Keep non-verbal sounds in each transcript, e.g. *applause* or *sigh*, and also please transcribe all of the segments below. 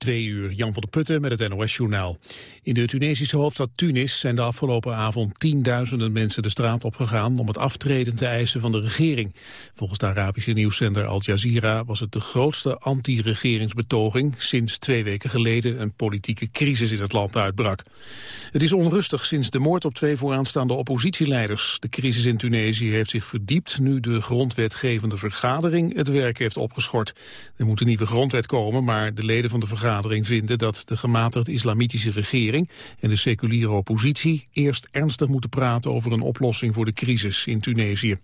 Twee uur, Jan van der Putten met het NOS-journaal. In de Tunesische hoofdstad Tunis zijn de afgelopen avond tienduizenden mensen de straat opgegaan om het aftreden te eisen van de regering. Volgens de Arabische nieuwszender Al Jazeera was het de grootste anti-regeringsbetoging sinds twee weken geleden een politieke crisis in het land uitbrak. Het is onrustig sinds de moord op twee vooraanstaande oppositieleiders. De crisis in Tunesië heeft zich verdiept nu de grondwetgevende vergadering het werk heeft opgeschort. Er moet een nieuwe grondwet komen, maar de leden van de vergadering vinden dat de gematigd islamitische regering en de seculiere oppositie eerst ernstig moeten praten over een oplossing voor de crisis in Tunesië.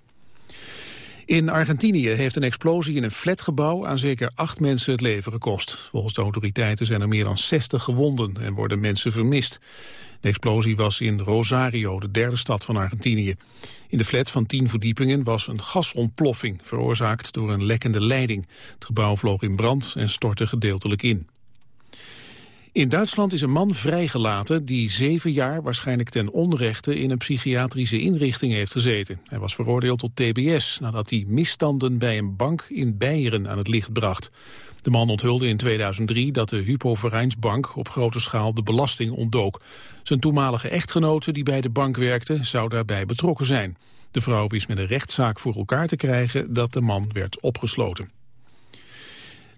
In Argentinië heeft een explosie in een flatgebouw aan zeker acht mensen het leven gekost. Volgens de autoriteiten zijn er meer dan 60 gewonden en worden mensen vermist. De explosie was in Rosario, de derde stad van Argentinië. In de flat van tien verdiepingen was een gasontploffing, veroorzaakt door een lekkende leiding. Het gebouw vloog in brand en stortte gedeeltelijk in. In Duitsland is een man vrijgelaten die zeven jaar waarschijnlijk ten onrechte in een psychiatrische inrichting heeft gezeten. Hij was veroordeeld tot tbs nadat hij misstanden bij een bank in Beieren aan het licht bracht. De man onthulde in 2003 dat de Hypo Vereinsbank op grote schaal de belasting ontdook. Zijn toenmalige echtgenote die bij de bank werkte zou daarbij betrokken zijn. De vrouw wist met een rechtszaak voor elkaar te krijgen dat de man werd opgesloten.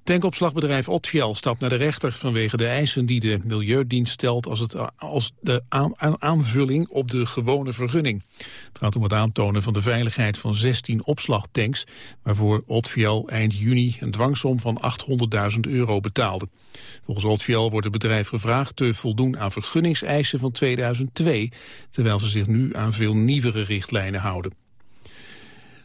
Tankopslagbedrijf Otfiel stapt naar de rechter vanwege de eisen die de Milieudienst stelt als, het, als de aanvulling op de gewone vergunning. Het gaat om het aantonen van de veiligheid van 16 opslagtanks, waarvoor Otfiel eind juni een dwangsom van 800.000 euro betaalde. Volgens Otfiel wordt het bedrijf gevraagd te voldoen aan vergunningseisen van 2002, terwijl ze zich nu aan veel nieuwere richtlijnen houden.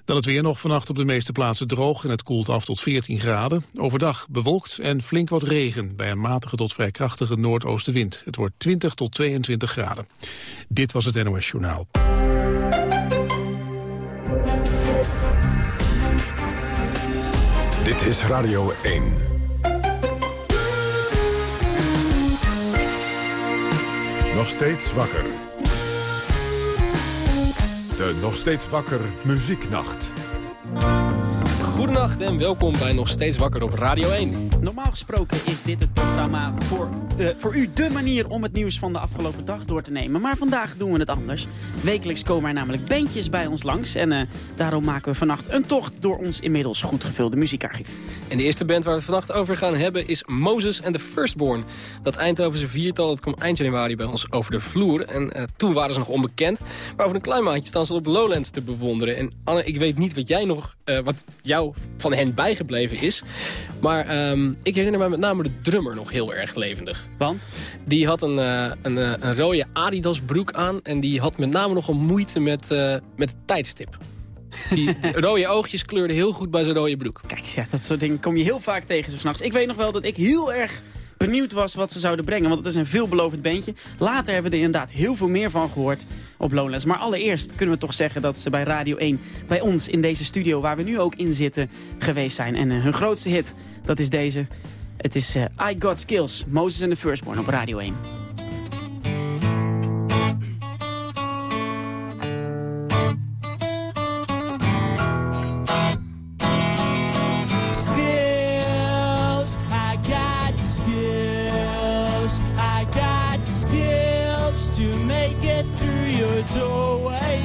Dan het weer nog vannacht op de meeste plaatsen droog en het koelt af tot 14 graden. Overdag bewolkt en flink wat regen bij een matige tot vrij krachtige noordoostenwind. Het wordt 20 tot 22 graden. Dit was het NOS Journaal. Dit is Radio 1. Nog steeds wakker. De Nog Steeds Wakker Muzieknacht. Goedenacht en welkom bij Nog Steeds Wakker op Radio 1. Normaal gesproken is dit het programma voor, uh, voor u de manier om het nieuws van de afgelopen dag door te nemen. Maar vandaag doen we het anders. Wekelijks komen er namelijk bandjes bij ons langs. En uh, daarom maken we vannacht een tocht door ons inmiddels goed gevulde muziekarchief. En de eerste band waar we het vannacht over gaan hebben is Moses and the Firstborn. Dat Eindhovense viertal dat kwam eind januari bij ons over de vloer. En uh, toen waren ze nog onbekend. Maar over een klein maandje staan ze op Lowlands te bewonderen. En Anne, ik weet niet wat jij nog, wat van hen bijgebleven is. Maar um, ik herinner me met name de drummer nog heel erg levendig. Want? Die had een, uh, een, uh, een rode Adidas broek aan. En die had met name nog een moeite met, uh, met het tijdstip. Die *laughs* rode oogjes kleurden heel goed bij zijn rode broek. Kijk, ja, dat soort dingen kom je heel vaak tegen zo s'nachts. Ik weet nog wel dat ik heel erg benieuwd was wat ze zouden brengen. Want het is een veelbelovend bandje. Later hebben we er inderdaad heel veel meer van gehoord op Lowlands. Maar allereerst kunnen we toch zeggen dat ze bij Radio 1... bij ons in deze studio, waar we nu ook in zitten, geweest zijn. En uh, hun grootste hit, dat is deze. Het is uh, I Got Skills, Moses and the Firstborn op Radio 1. Doorway.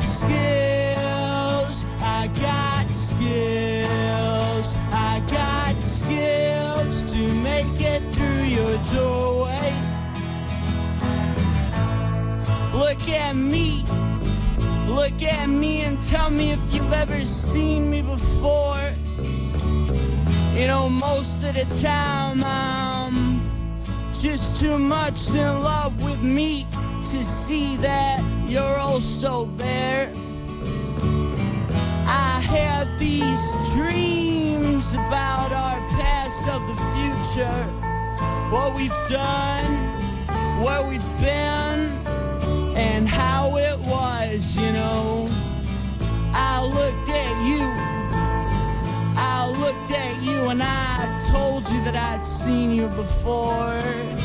Skills, I got skills, I got skills to make it through your doorway. Look at me, look at me and tell me if you've ever seen me before. You know, most of the time I'm just too much in love with me to see that you're also there. I have these dreams about our past of the future, what we've done, where we've been, and how it was, you know. I looked at you, I looked at you, and I told you that I'd seen you before.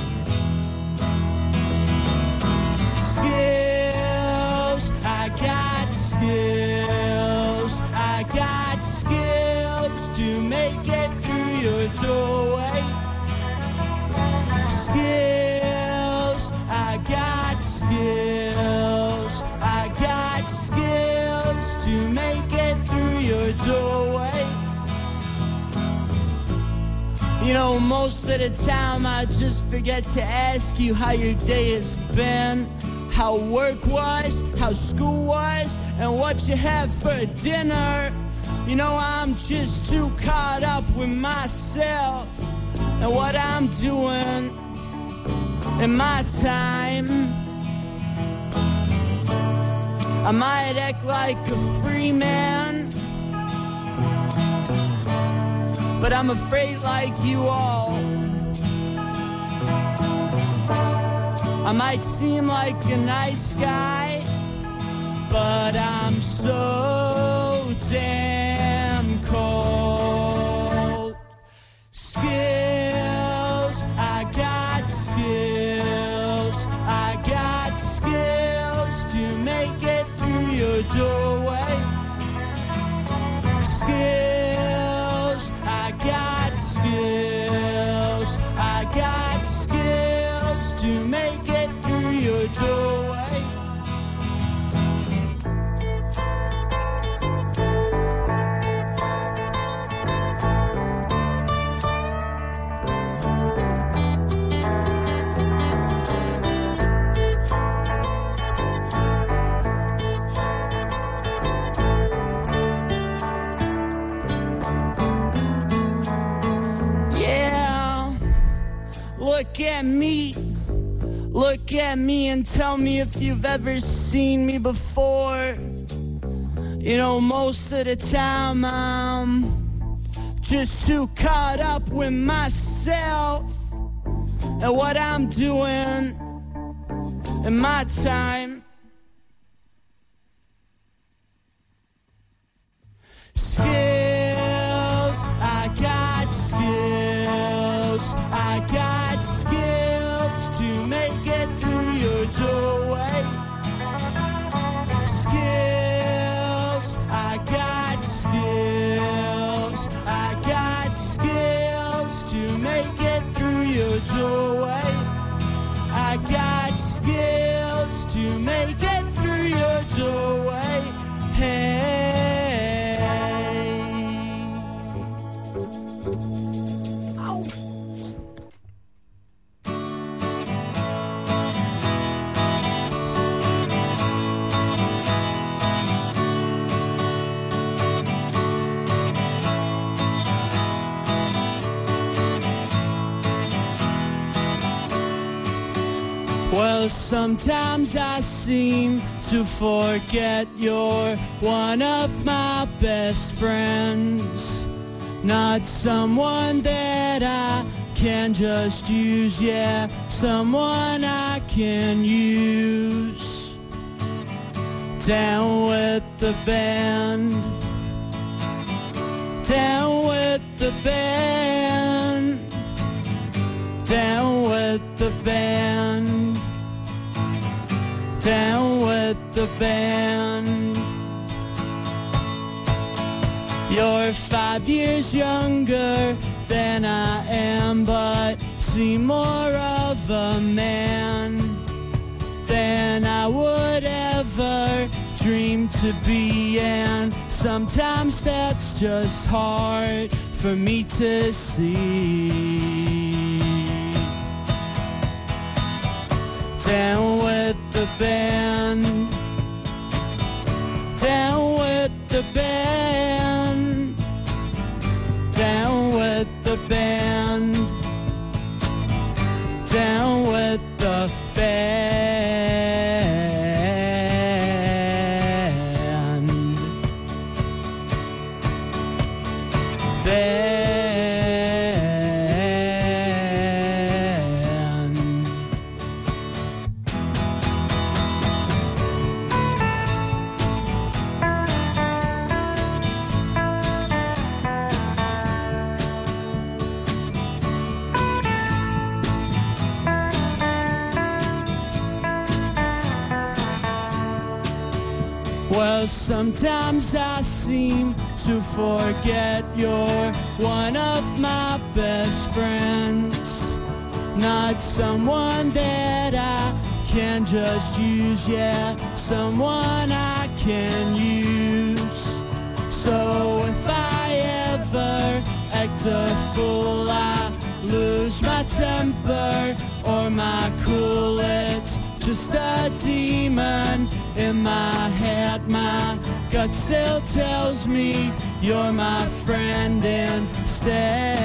skills. I got skills to make it through your doorway. Skills, I got skills. I got skills to make it through your doorway. You know, most of the time I just forget to ask you how your day has been how work was, how school was, and what you have for dinner. You know, I'm just too caught up with myself and what I'm doing in my time. I might act like a free man, but I'm afraid like you all. I might seem like a nice guy, but I'm so damn cold. At me and tell me if you've ever seen me before. You know, most of the time I'm just too caught up with myself and what I'm doing in my time. adore. Sometimes I seem to forget you're one of my best friends. Not someone that I can just use, yeah, someone I can use. Down with the band. Down with the band. Down with the band. Down with the band. You're five years younger than I am, but seem more of a man than I would ever dream to be. And sometimes that's just hard for me to see. Down with the band. Down with the band. Down with the band. Down forget you're one of my best friends. Not someone that I can just use, yeah, someone I can use. So if I ever act a fool, I lose my temper or my cool. It's just a demon in my head. My gut still tells me you're my friend instead.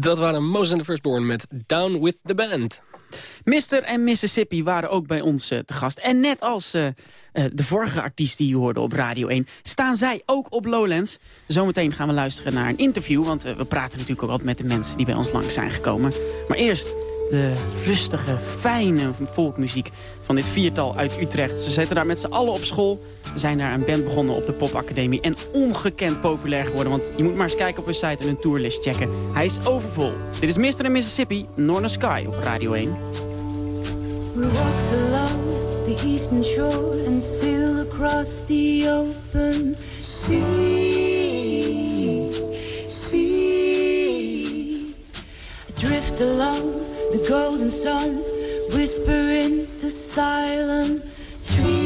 Dat waren Moses and the Firstborn met Down with the Band. Mr. en Mississippi waren ook bij ons eh, te gast. En net als eh, eh, de vorige artiest die u hoorde op Radio 1... staan zij ook op Lowlands. Zometeen gaan we luisteren naar een interview... want we praten natuurlijk ook altijd met de mensen die bij ons langs zijn gekomen. Maar eerst de rustige, fijne volkmuziek van dit viertal uit Utrecht. Ze zitten daar met z'n allen op school. Zijn daar een band begonnen op de Popacademie. En ongekend populair geworden. Want je moet maar eens kijken op hun site en hun tourlist checken. Hij is overvol. Dit is Mr. en Mississippi, Northern Sky op Radio 1. We walked along the eastern shore and sailed across the open sea. Sea. Drift along the golden sun, whisper in the silent trees.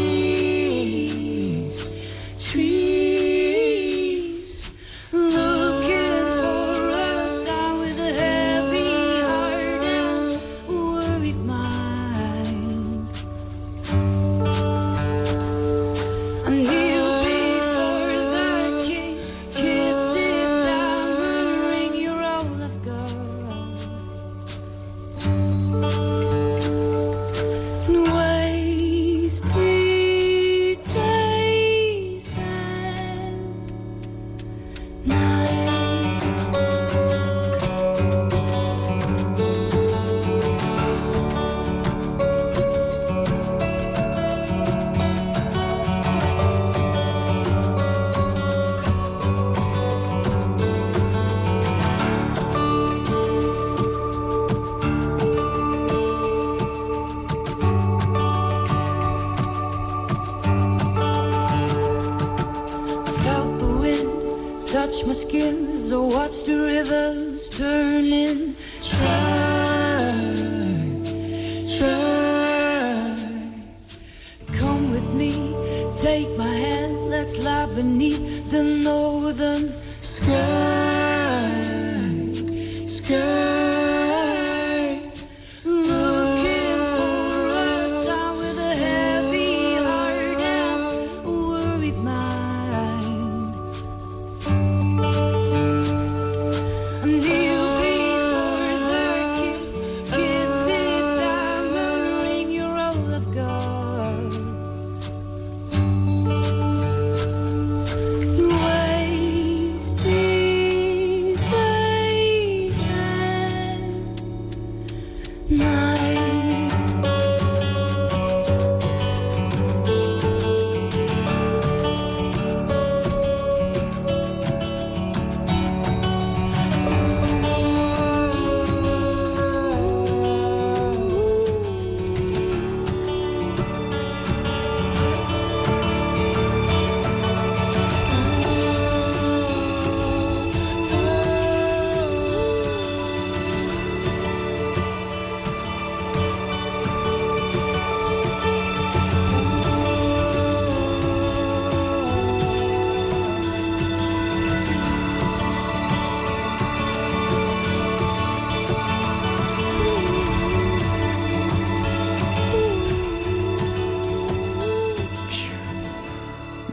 Touch my skin as I watched the rivers turning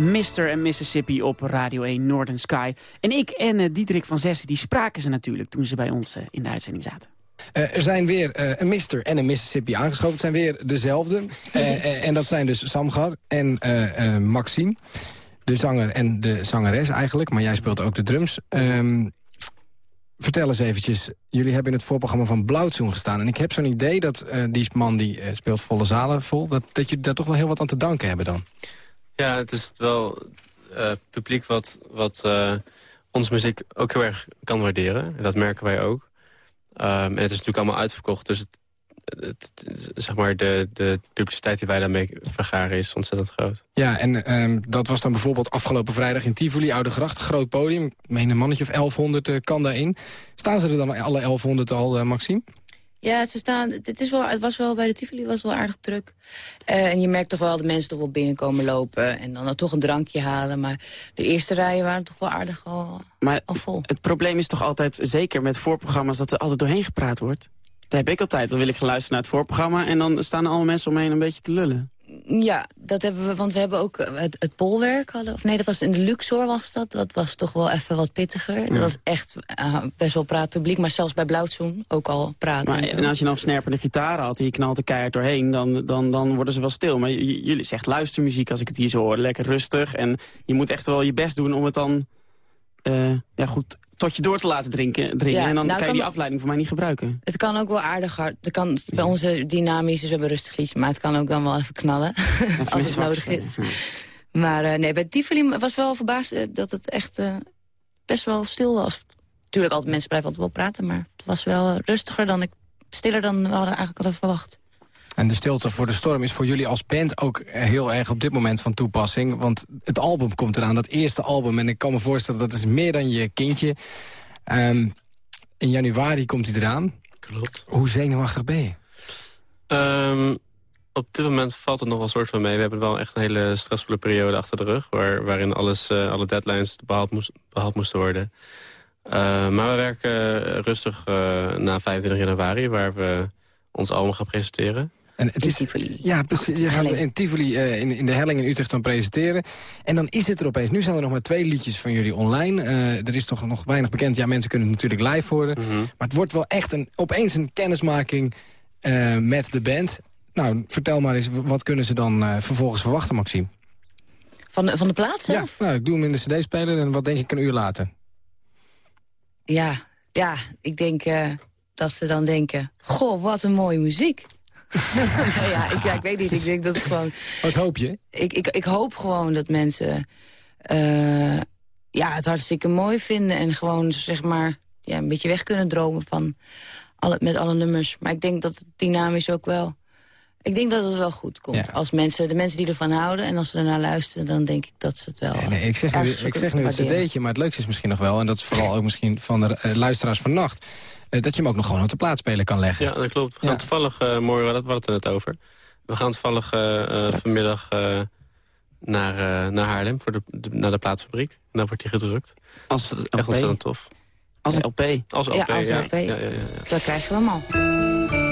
Mr. en Mississippi op Radio 1 Northern Sky. En ik en eh, Diederik van Zessen, die spraken ze natuurlijk toen ze bij ons eh, in de uitzending zaten. Eh, er zijn weer een Mister en een Mississippi aangeschoven. Het zijn weer dezelfde. *laughs* En dat zijn dus Samgar en Maxime. De zanger en de zangeres eigenlijk. Maar jij speelt ook de drums. Ehm, vertel eens eventjes. Jullie hebben in het voorprogramma van Blauwtsoen gestaan. En ik heb zo'n idee dat die man die speelt volle zalen vol... Dat, dat jullie daar toch wel heel wat aan te danken hebben dan. Ja, het is wel eh, publiek wat, wat eh, onze muziek ook heel erg kan waarderen. En dat merken wij ook. Ehm, en het is natuurlijk allemaal uitverkocht. Dus het, zeg maar de, de publiciteit die wij daarmee vergaren is ontzettend groot. Ja, en ehm, dat was dan bijvoorbeeld afgelopen vrijdag in Tivoli, Oude Gracht. Groot podium. Ik meen een mannetje of 1100 eh, kan daarin. Staan ze er dan alle 1100 al, Maxime? Ja, ze staan, het, is wel, het was wel bij de Tivoli was wel aardig druk. Eh, en je merkt toch wel dat mensen toch wel binnenkomen lopen... en dan toch een drankje halen. Maar de eerste rijen waren toch wel aardig al, Maar al vol. het probleem is toch altijd, zeker met voorprogramma's... dat er altijd doorheen gepraat wordt. Dat heb ik altijd. Dan wil ik gaan luisteren naar het voorprogramma... en dan staan er allemaal mensen omheen een beetje te lullen. Ja, dat hebben we, want we hebben ook eh, het, het polwerk. Hadden, of nee, dat was in de Luxor was dat. Dat was toch wel even wat pittiger. Dat was echt eh, best wel praatpubliek. Maar zelfs bij Blauwtsoen ook al praten. Maar, en als je nog snerpende gitaren had je knalt er keihard doorheen... Dan, dan, dan worden ze wel stil. Maar jullie zegt luistermuziek als ik het hier zo hoor. Lekker rustig. En je moet echt wel je best doen om het dan... eh, ja, goed, tot je door te laten drinken, dringen. Ja, en dan nou kan je die afleiding voor mij niet gebruiken. Het kan ook wel aardig hard. Het kan bij onze dynamisch is we hebben rustig liedje. Maar het kan ook dan wel even knallen. *laughs* als het nodig is. Maar eh, nee, bij Tivoli was wel verbaasd eh, dat het echt eh, best wel stil was. Tuurlijk, altijd mensen blijven altijd wel praten. Maar het was wel eh, rustiger dan ik... Stiller dan we hadden eigenlijk hadden verwacht. En de stilte voor de storm is voor jullie als band ook eh, heel erg op dit moment van toepassing. Want het album komt eraan, dat eerste album. En ik kan me voorstellen, dat is meer dan je kindje. Ehm, in januari komt hij eraan. Klopt. Hoe zenuwachtig ben je? Ehm, op dit moment valt het nog wel soort van mee. We hebben wel echt een hele stressvolle periode achter de rug... Waar, waarin alles, eh, alle deadlines behaald, moest, behaald moesten worden. Eh, maar we werken rustig eh, na 25 januari... waar we ons album gaan presenteren. En het In is, Tivoli. Ja, precies. Je gaat in Tivoli in, in de Helling in Utrecht dan presenteren. En dan is het er opeens. Nu zijn er nog maar twee liedjes van jullie online. Eh, er is toch nog weinig bekend. Ja, mensen kunnen het natuurlijk live horen. Maar het wordt wel echt een, opeens een kennismaking eh, met de band. Nou, vertel maar eens, wat kunnen ze dan eh, vervolgens verwachten, Maxime? Van de, van de plaat Ja, zelf? nou, ik doe hem in de cd-speler en wat denk ik een uur later? Ja, ja, ik denk eh, dat ze dan denken... Goh, wat een mooie muziek. *laughs* Nou ja, ik, ja, ik weet niet. Ik denk dat het gewoon... Wat hoop je? Ik, ik, ik hoop gewoon dat mensen eh, ja, het hartstikke mooi vinden... en gewoon zeg maar ja, een beetje weg kunnen dromen van alle, met alle nummers. Maar ik denk dat het dynamisch ook wel... Ik denk dat het wel goed komt. Ja. Als mensen, de mensen die ervan houden en als ze ernaar luisteren... dan denk ik dat ze het wel... Nee, nee, ik zeg nu, ik zeg nu het cd'tje, maar het leukste is misschien nog wel... en dat is vooral ook misschien van de eh, luisteraars van Nacht... eh, dat je hem ook nog gewoon op de plaatsspeler kan leggen. Ja, dat klopt. We gaan Ja. toevallig, eh mooi, dat hadden het er net over. We gaan toevallig eh, eh, vanmiddag eh, naar, eh, naar Haarlem, voor de, de- naar de plaatsfabriek. En dan wordt hij gedrukt. Als Dat is LP. echt ontzettend tof. Als LP. Als Ja, LP, als ja. LP. Ja, ja, ja, ja. Dat krijgen we allemaal. She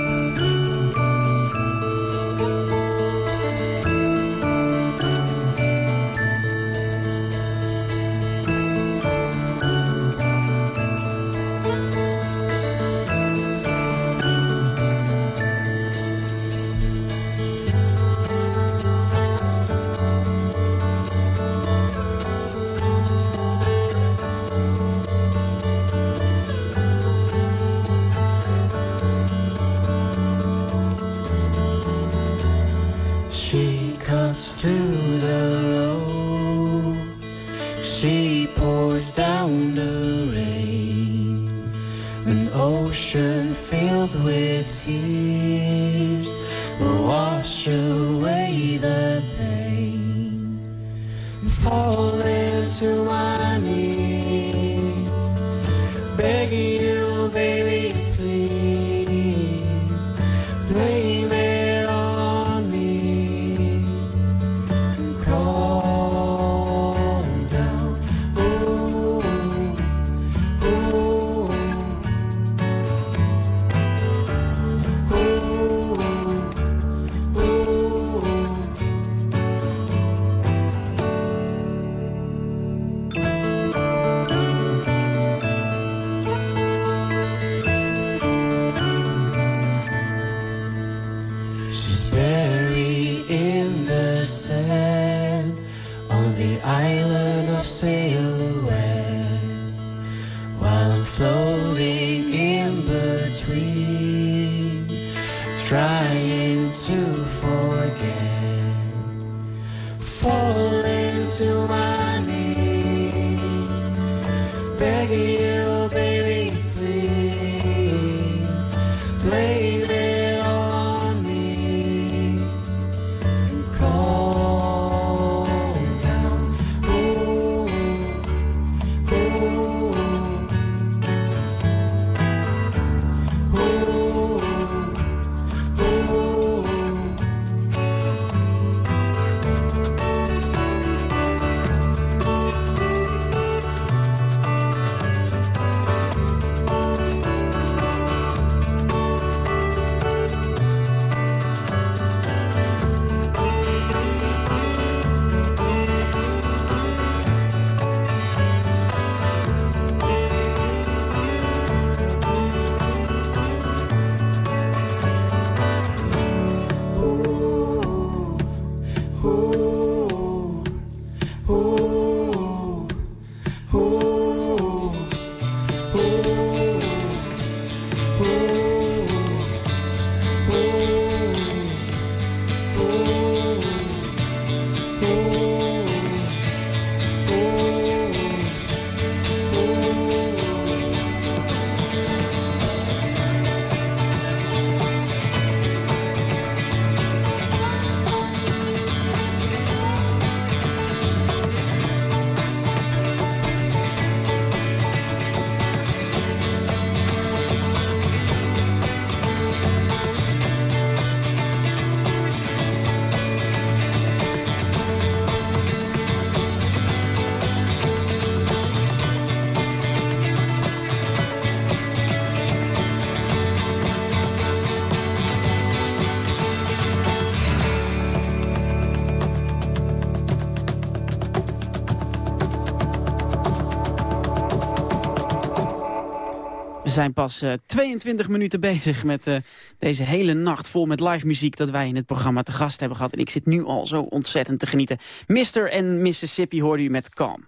We zijn pas eh, 22 minuten bezig met eh, deze hele nacht vol met live muziek dat wij in het programma te gast hebben gehad. En ik zit nu al zo ontzettend te genieten. Mr. en Mississippi hoorde u met Calm.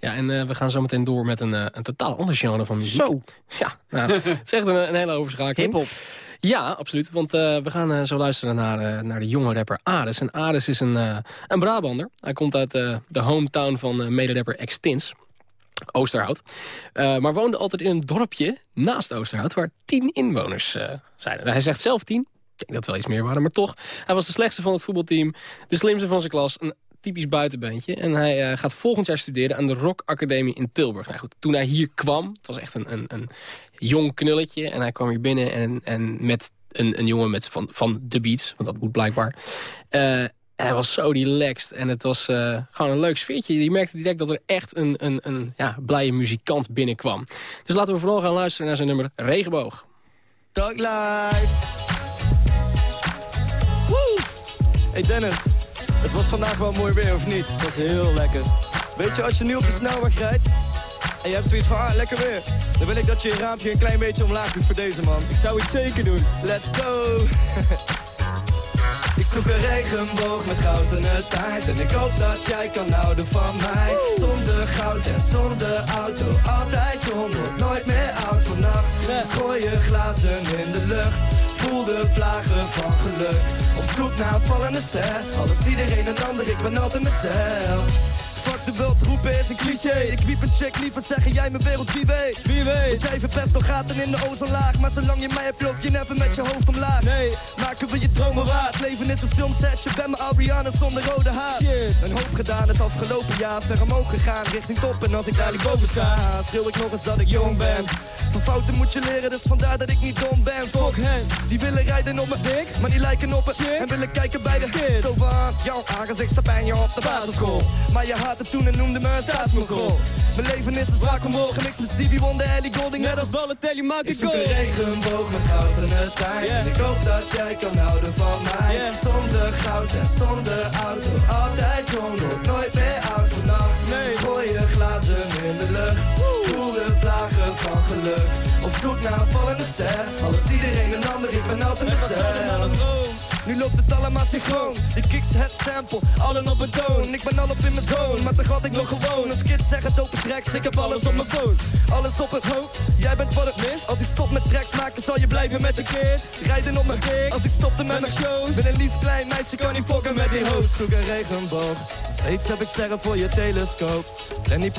Ja, en eh, we gaan zo meteen door met een, eh, een totaal ander genre van muziek. Zo. Ja, nou, *laughs* het is echt een, een hele overschakeling. Hip-hop. Ja, absoluut. Want eh, we gaan eh, zo luisteren naar, eh, naar de jonge rapper Ares. En Ares is een, eh, een Brabander. Hij komt uit eh, de hometown van mederapper Extins. Oosterhout. Eh, maar woonde altijd in een dorpje naast Oosterhout... waar tien inwoners eh, zijn. Hij zegt zelf tien. Ik denk dat wel iets meer waren, maar toch. Hij was de slechtste van het voetbalteam. De slimste van zijn klas. Een typisch buitenbeentje. En hij eh, gaat volgend jaar studeren aan de Rock Academie in Tilburg. Nou goed, toen hij hier kwam, het was echt een, een, een jong knulletje. En hij kwam hier binnen en, en met een, een jongen met, van, van de Beats, want dat moet blijkbaar. Hij was zo relaxed en het was eh, gewoon een leuk sfeertje. Je merkte direct dat er echt een, een, een ja, blije muzikant binnenkwam. Dus laten we vooral gaan luisteren naar zijn nummer Regenboog. Live. Woe! Hey Dennis, het was vandaag wel mooi weer, of niet? Het was heel lekker. Weet je, als je nu op de snelweg rijdt en je hebt zoiets van, ah, lekker weer. Dan wil ik dat je je raampje een klein beetje omlaag doet voor deze man. Ik zou het zeker doen. Let's go! *laughs* Ik zoek een regenboog met goud in het tijd En ik hoop dat jij kan houden van mij. Zonder goud en zonder auto Altijd wordt nooit meer oud vannacht. Dus je glazen in de lucht Voel de vlagen van geluk. Op zoek naar een vallende ster Alles iedereen en ander, ik ben altijd mezelf de wild roepen is een cliché. Ik wiep een chick liever zeggen jij mijn wereld wie weet. Wie weet. Want jij verpest nog gaten in de ozonlaag. Maar zolang je mij hebt loop je never met je hoofd omlaag. Nee, maken we je dromen waar? Het leven is een filmset, je bent mijn Ariana zonder rode haar. Shit. Een hoop gedaan het afgelopen jaar. Ver omhoog gegaan, richting top. En als ik daar niet boven sta Schreeuw ik nog eens dat ik jong ben. Van fouten moet je leren, dus vandaar dat ik niet dom ben. Fuck hen, die willen rijden op mijn dik Maar die lijken op het En willen kijken bij de kids Zo van, jouw aangezicht staat je op de basisschool. Maar je had het toen en noemde me een staatsmongool Mijn leven is een zwak omhoog Niks met Stevie Wonder, Ellie Golding Net als Balotelli maak ik goal Ik zoek een regenboog met goud in het En ik hoop dat jij kan houden van mij. Zonder goud en zonder auto. Altijd jong, nooit meer oud vannacht nee. Gooi je glazen in de lucht. Voel de vlagen van geluk. Op zoek naar een vallende ster. Alles iedereen een ander, ik ben altijd mezelf Nu loopt het allemaal synchroon. Je kicks het sample, allen op een toon. Ik ben al op in mijn zone, maar toch had ik nog gewoon. Als kids zeggen dope tracks, ik heb alles op mijn phone. Alles op het hoofd, jij bent wat het mis. Als ik stop met tracks maken, zal je blijven met een keer. Rijden op mijn kick, als ik stopte met mijn shows. Ben een lief klein meisje, kan niet fokken met die host. Zoek een regenboog, steeds heb ik sterren voor je telescoop. En die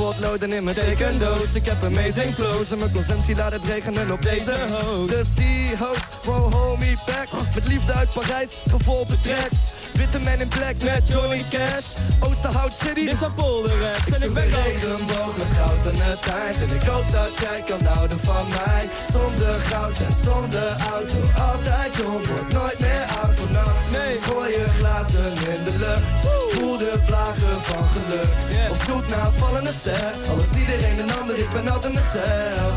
in mijn tekendoos. Ik heb amazing flows en mijn consumptie laat het regenen op deze host. Dus die host, wow homie back. Met liefde uit Parijs, de tracks. Witte man in black met Johnny Cash. Oosterhout City, dit is een polderrecht. En ik ben regenboog met goud en het tijd. En ik hoop dat jij kan houden van mij. Zonder goud en zonder auto. Altijd jong, wordt nooit meer oud vannacht. Nee, gooi je glazen in de lucht. Voel de vlagen van geluk. Op zoek naar vallende ster. Alles iedereen een ander, ik ben altijd mezelf.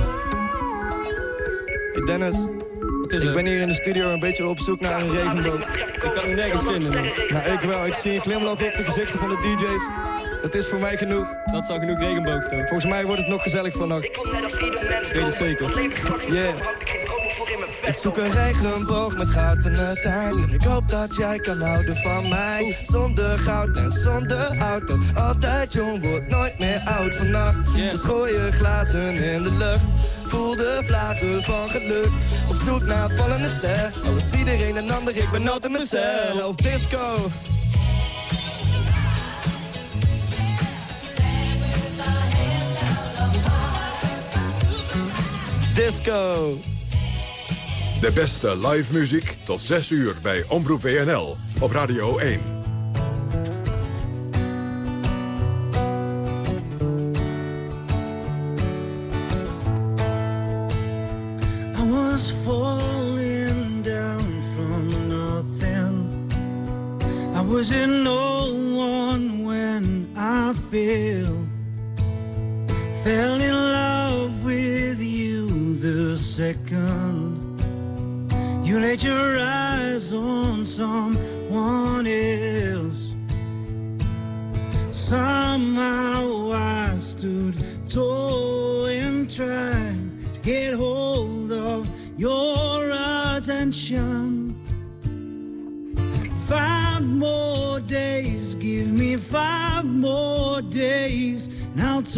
Hey Dennis. Ik ben hier in de studio een beetje op zoek naar een regenboog. Ik kan hem nergens vinden. Man. Nou, ik wel. Ik zie een glimlach op de gezichten van de DJ's. Dat is voor mij genoeg. Dat is al genoeg regenboog, toch? Volgens mij wordt het nog gezellig vannacht. Ik weet het zeker. Yeah. Ik zoek een regenboog met goud en het tijd. En ik hoop dat jij kan houden van mij. Zonder goud en zonder auto. Altijd jong, wordt nooit meer oud vannacht. Dus gooi je glazen in de lucht. Voel de vlagen van geluk. Op zoek naar vallende ster. Alles iedereen en ander, ik ben altijd mezelf. Disco. Disco. De beste live muziek tot 6 uur bij Omroep WNL op Radio 1.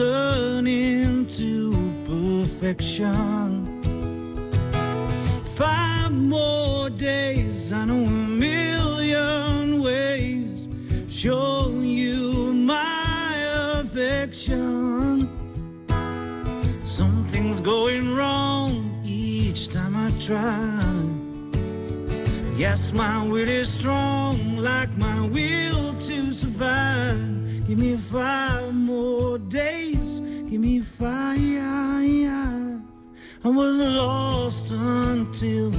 Turn into perfection. Five more days, know a million ways, show you my affection. Something's going wrong each time I try. Yes, my will is strong, like my will to survive. Give me five more days, give me fire. I was lost until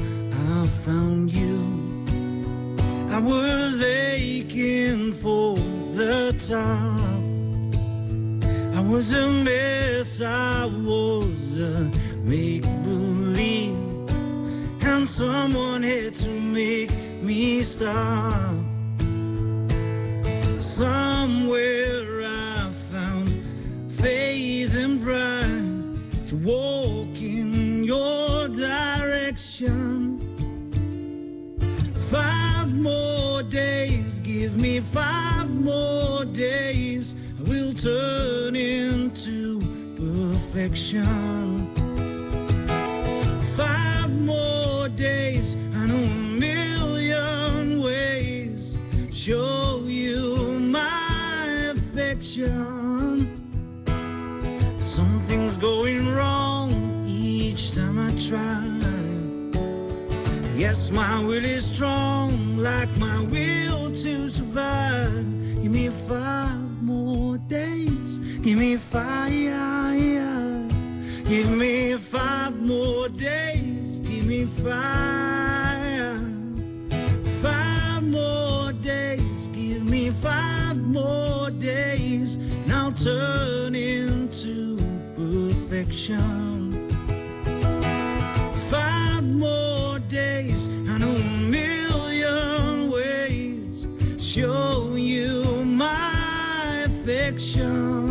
I found you. I was aching for the top. I was a mess, I was a make believe. And someone had to make me stop. Somewhere I found faith and pride to walk in your direction. Five more days, give me five more days. I will turn into perfection. Five more days, I know a million ways. Show you my affection. Something's going wrong each time I try. Yes, my will is strong, like my will to survive. Give me five more days, give me fire. Give me five more days, give me fire. Five more days, give me five more days, and I'll turn into perfection. Five more days, and a million ways, show you my affection.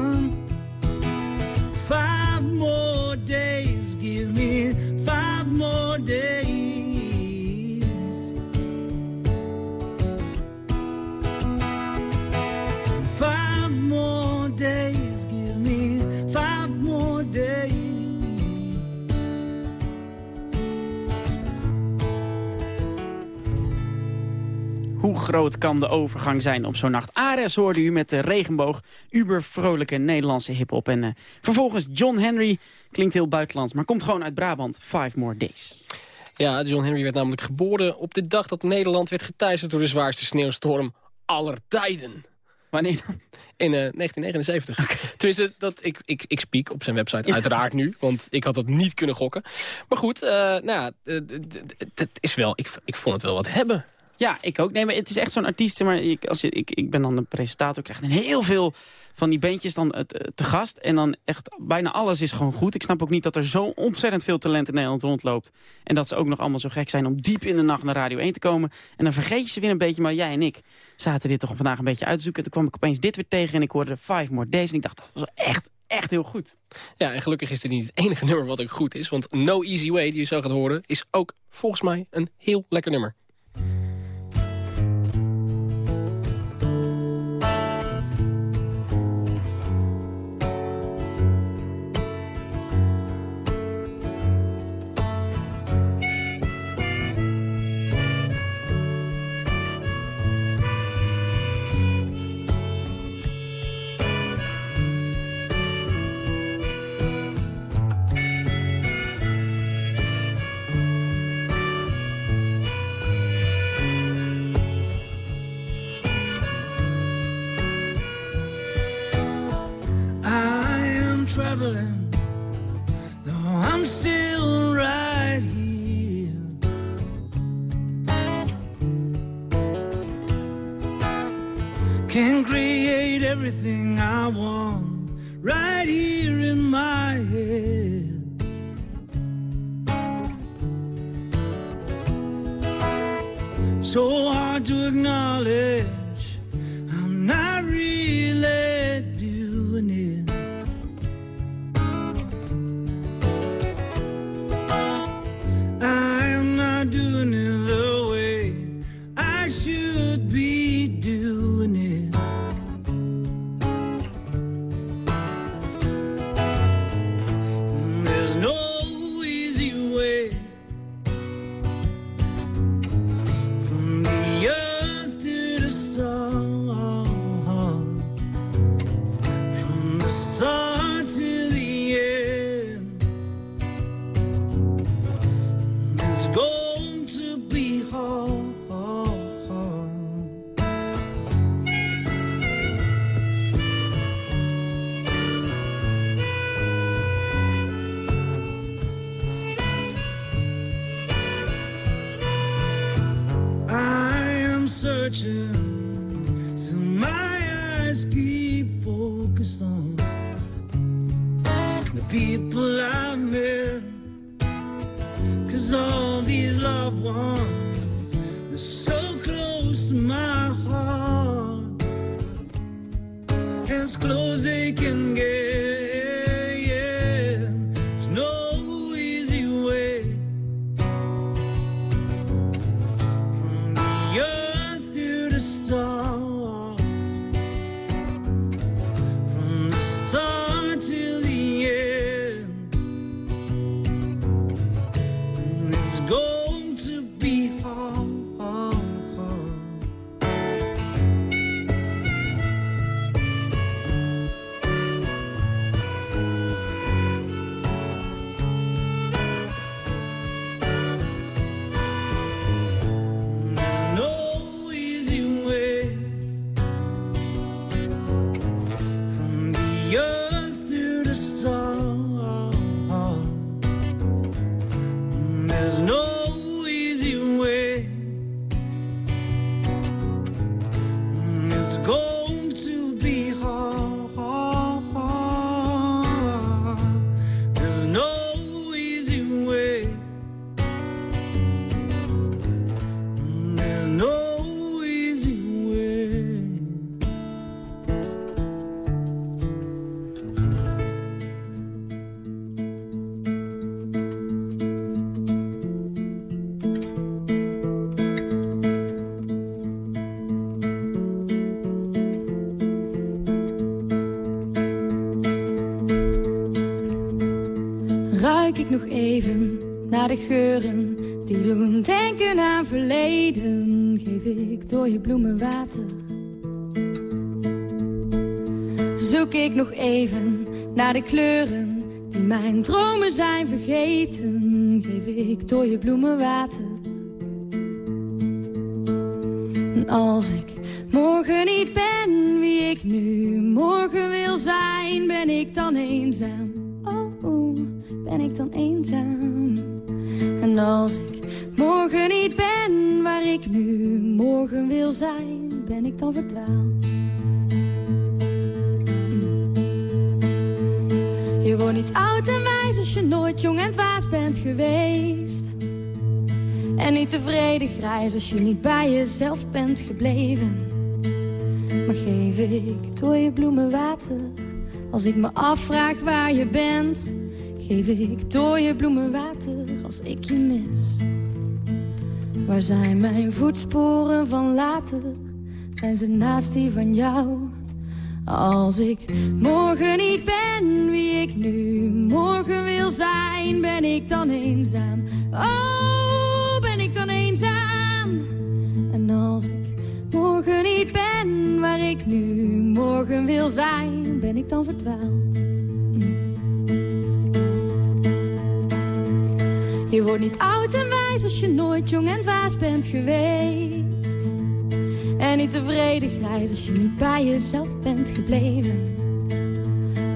Groot kan de overgang zijn op zo'n nacht? Ares hoorde u met de regenboog. Uber vrolijke Nederlandse hiphop. En eh, vervolgens John Henry. Klinkt heel buitenlands, maar komt gewoon uit Brabant. Five More Days. Ja, John Henry werd namelijk geboren op de dag dat Nederland werd geteisterd door de zwaarste sneeuwstorm aller tijden. Wanneer dan? In eh, 1979. Tenminste, dat, ik, ik, ik speak op zijn website uiteraard nu. Want ik had dat niet kunnen gokken. Maar goed, eh, nou ja, eh, is wel, ik, ik vond het wel wat hebben. Ja, ik ook. Nee, maar het is echt zo'n artiest. Maar ik, als ik, ik ben dan de presentator. krijg dan heel veel van die bandjes dan eh, te gast. En dan echt bijna alles is gewoon goed. Ik snap ook niet dat er zo ontzettend veel talent in Nederland rondloopt. En dat ze ook nog allemaal zo gek zijn om diep in de nacht naar Radio 1 te komen. En dan vergeet je ze weer een beetje. Maar jij en ik zaten dit toch vandaag een beetje uit te zoeken. Toen kwam ik opeens dit weer tegen en ik hoorde Five More Days. En ik dacht, dat was echt, echt heel goed. Ja, en gelukkig is dit niet het enige nummer wat ook goed is. Want No Easy Way, die je zo gaat horen, is ook volgens mij een heel lekker nummer. Traveling, though I'm still right here. Can create everything as close they can get. De geuren die doen denken aan verleden, geef ik door je bloemen water. Zoek ik nog even naar de kleuren die mijn dromen zijn vergeten, geef ik door je bloemen water. En als ik morgen niet ben wie ik nu morgen wil zijn, ben ik dan eenzaam. Oh, oeh, ben ik dan eenzaam. En als ik morgen niet ben waar ik nu morgen wil zijn, ben ik dan verdwaald. Je wordt niet oud en wijs als je nooit jong en dwaas bent geweest. En niet tevreden grijs als je niet bij jezelf bent gebleven. Maar geef ik door je bloemen water als ik me afvraag waar je bent. Geef ik door je bloemen water als ik je mis. Waar zijn mijn voetsporen van later? Zijn ze naast die van jou? Als ik morgen niet ben wie ik nu morgen wil zijn, ben ik dan eenzaam. Oh, ben ik dan eenzaam. En als ik morgen niet ben waar ik nu morgen wil zijn, ben ik dan verdwaald. Je wordt niet oud en wijs als je nooit jong en dwaas bent geweest. En niet tevreden grijs als je niet bij jezelf bent gebleven.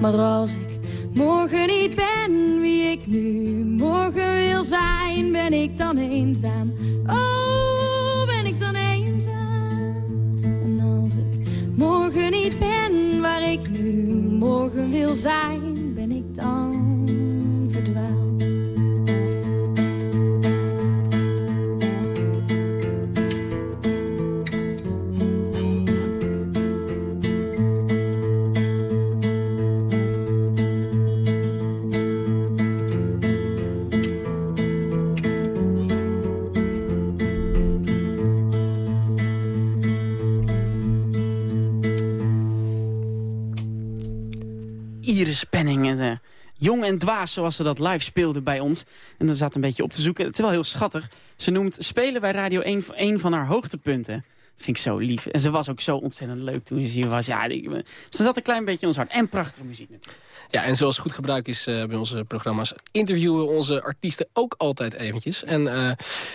Maar als ik morgen niet ben wie ik nu morgen wil zijn, ben ik dan eenzaam. Oh, ben ik dan eenzaam. En als ik morgen niet ben waar ik nu morgen wil zijn, ben ik dan Iris Penning. En, eh, jong en dwaas, zoals ze dat live speelde bij ons. En dan zat een beetje op te zoeken. Het is wel heel schattig. Ze noemt spelen bij Radio 1 een van haar hoogtepunten. Vind ik zo lief. En ze was ook zo ontzettend leuk toen ze hier was. Ja, die- ze zat een klein beetje in ons hart. En prachtige muziek natuurlijk. Ja, en zoals goed gebruik is eh, bij onze programma's... interviewen we onze artiesten ook altijd eventjes. En eh,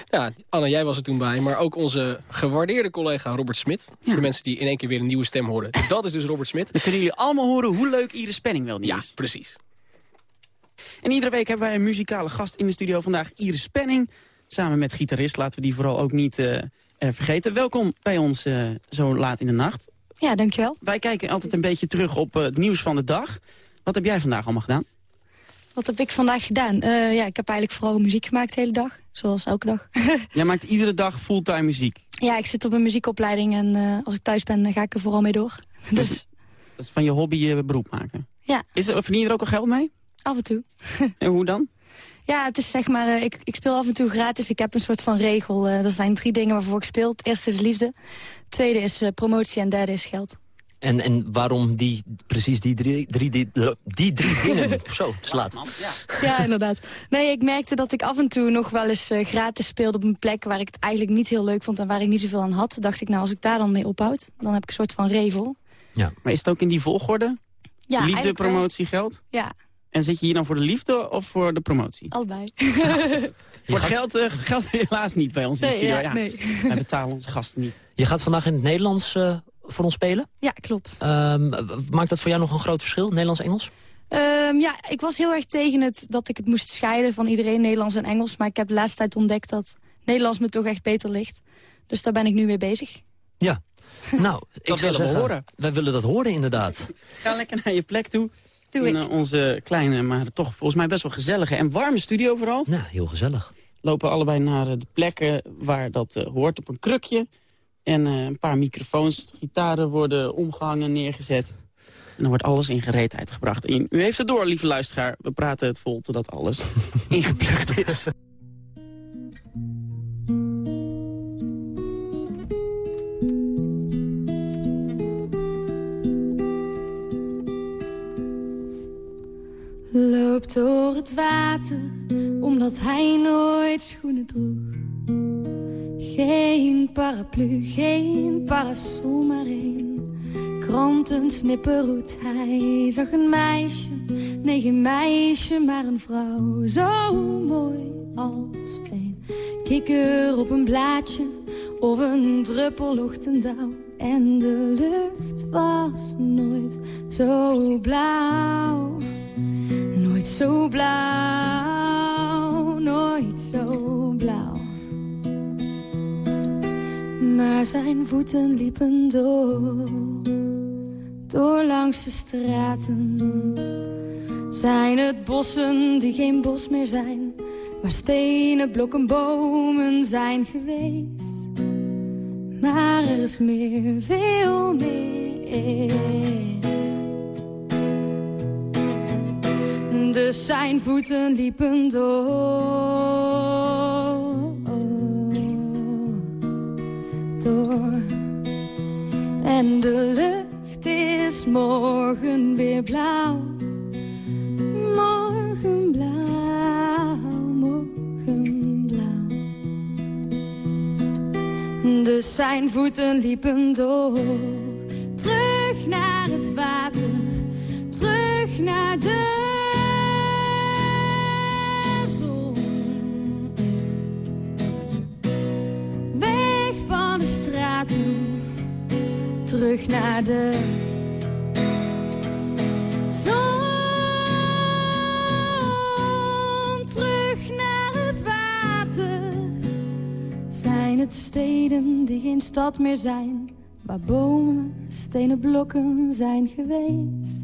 ja, Anne, jij was er toen bij. Maar ook onze gewaardeerde collega Robert Smit. Voor de mensen die in één keer weer een nieuwe stem hoorden. *laughs* Dat is dus Robert Smit. Dan kunnen jullie allemaal horen hoe leuk Iris Penning wel niet Ja, is. precies. En iedere week hebben wij een muzikale gast in de studio. Vandaag Iris Penning. Samen met gitarist. Laten we die vooral ook niet eh, vergeten. Welkom bij ons eh, zo laat in de nacht. Ja, dankjewel. Wij kijken altijd een beetje terug op eh, het nieuws van de dag. Wat heb jij vandaag allemaal gedaan? Wat heb ik vandaag gedaan? Eh, ja, ik heb eigenlijk vooral muziek gemaakt de hele dag. Zoals elke dag. *laughs* Jij maakt iedere dag fulltime muziek. ja, ik zit op een muziekopleiding en eh, als ik thuis ben, ga ik er vooral mee door. *laughs* Dus Dat is van je hobby je beroep maken. ja, Is er, verdien je er ook al geld mee? af en toe. *laughs* En hoe dan? Ja, het is zeg maar, eh, ik, ik speel af en toe gratis. Ik heb een soort van regel. eh, er zijn drie dingen waarvoor ik speel. Het eerste is liefde. Het tweede is eh, promotie en derde is geld. En, en waarom die, precies die drie, drie, die, die drie *laughs* dingen? Zo, het is laat. Ja. Ja, inderdaad. Nee, ik merkte dat ik af en toe nog wel eens gratis speelde op een plek waar ik het eigenlijk niet heel leuk vond en waar ik niet zoveel aan had. Dacht ik, nou, als ik daar dan mee ophoud, dan heb ik een soort van regel. Maar is het ook in die volgorde? Ja, liefde, promotie, geld? Ja, En zit je hier dan voor de liefde of voor de promotie? allebei. *laughs* Voor geld, eh, geld helaas niet bij ons in de studio. ja, Ja, nee. Wij betalen onze gasten niet. Je gaat vandaag in het Nederlands eh, voor ons spelen. Ja, klopt. Ehm, maakt dat voor jou nog een groot verschil, Nederlands-Engels? Ehm, ja, ik was heel erg tegen het dat ik het moest scheiden van iedereen, Nederlands en Engels. Maar ik heb de laatste tijd ontdekt dat Nederlands me toch echt beter ligt. Dus daar ben ik nu mee bezig. Ja. *laughs* Nou, ik zou willen we horen. Wij willen dat horen, inderdaad. Ga lekker naar je plek toe. Doe in ik. eh, onze kleine, maar toch volgens mij best wel gezellige en warme studio vooral. Nou, heel gezellig. Lopen allebei naar eh, de plekken waar dat eh, hoort op een krukje. En eh, een paar microfoons, gitaren worden omgehangen, neergezet. En dan wordt alles in gereedheid gebracht. En u heeft het door, lieve luisteraar. We praten het vol totdat alles *laughs* ingeplucht is. Loopt door het water, omdat hij nooit schoenen droeg. Geen paraplu, geen parasol, maar één kranten snipperhoed. Hij zag een meisje, nee geen meisje, maar een vrouw. Zo mooi als een kikker op een blaadje of een druppel ochtendauw. En de lucht was nooit zo blauw. Nooit zo blauw, nooit zo blauw. Maar zijn voeten liepen door, door langs de straten. Zijn het bossen die geen bos meer zijn, waar stenen, blokken, bomen zijn geweest. Maar er is meer, veel meer. Dus zijn voeten liepen door, door. En de lucht is morgen weer blauw. Morgen blauw, morgen blauw. Dus zijn voeten liepen door. Terug naar het water, terug naar de terug naar de zon. Terug naar het water. Zijn het steden die geen stad meer zijn, waar bomen, stenen blokken zijn geweest?